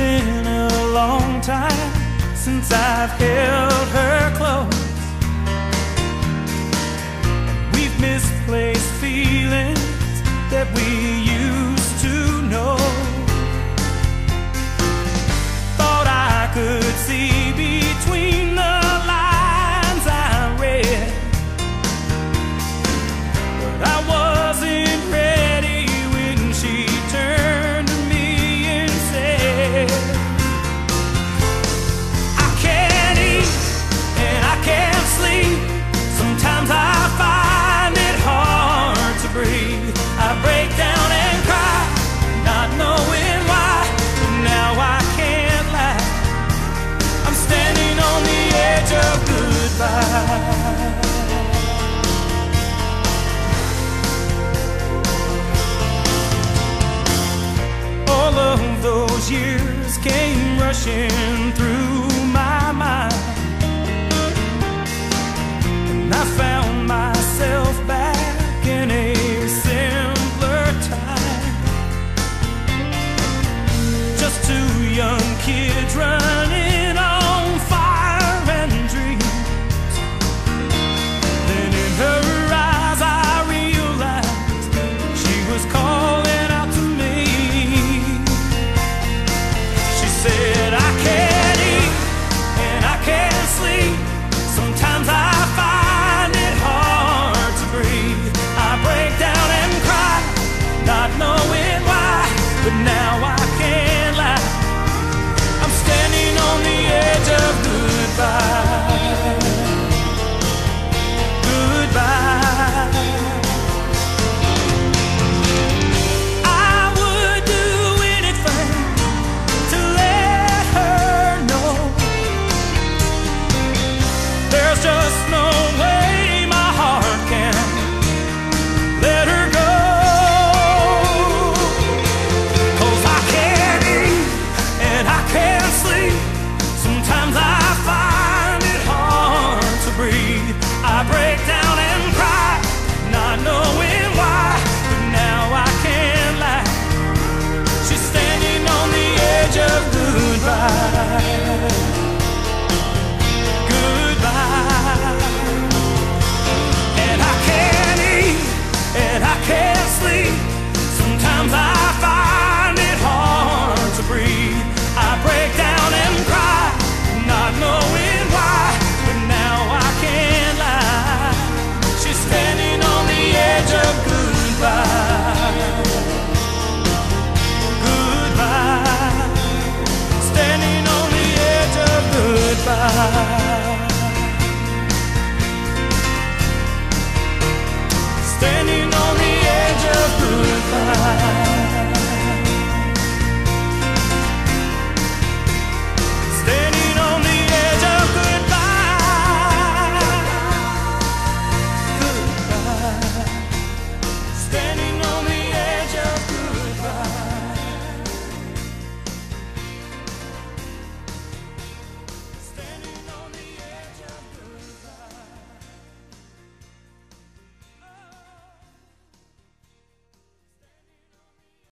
been a long time since I've held her. rushing through.